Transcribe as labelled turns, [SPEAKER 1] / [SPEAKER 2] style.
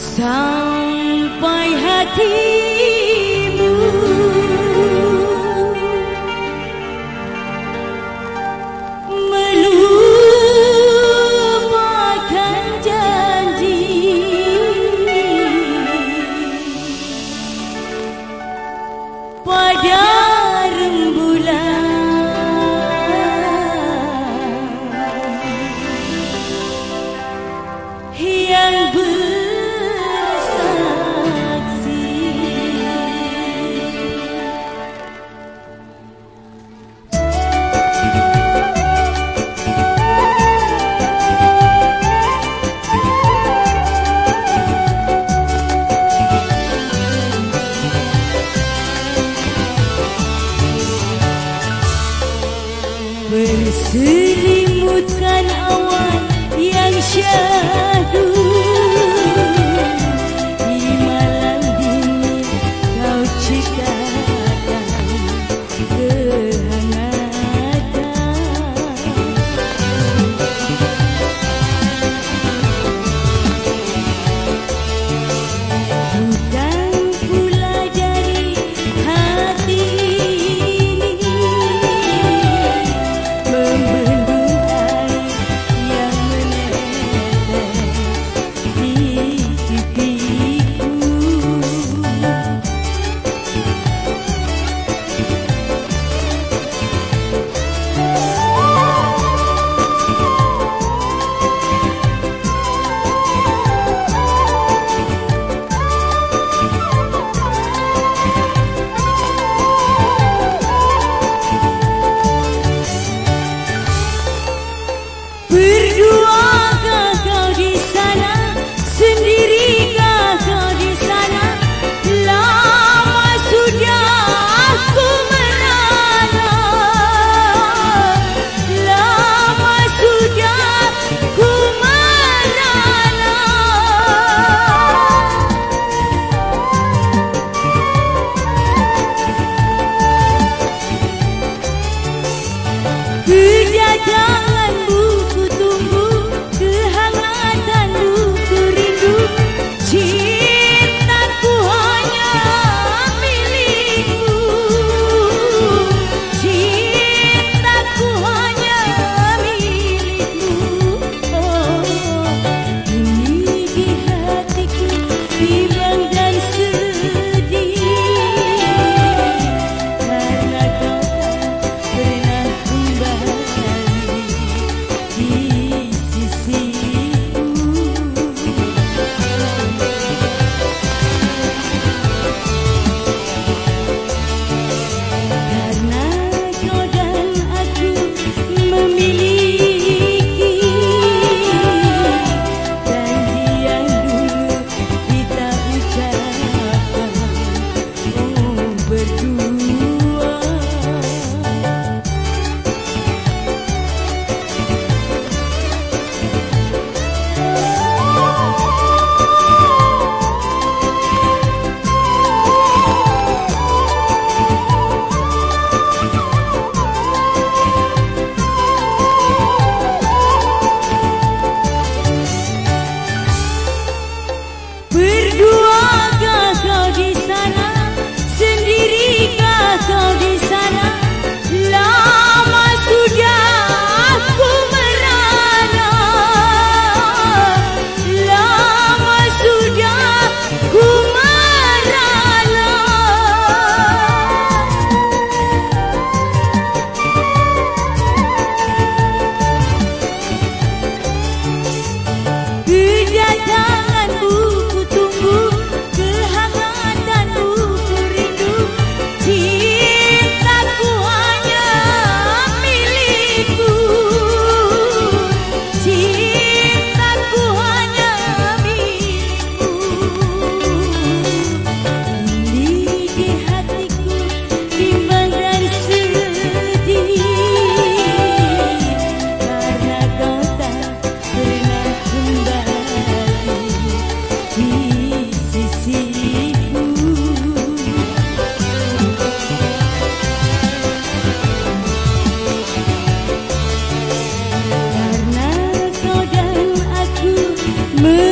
[SPEAKER 1] sampai hati Berselimutkan awan yang syahdu moon.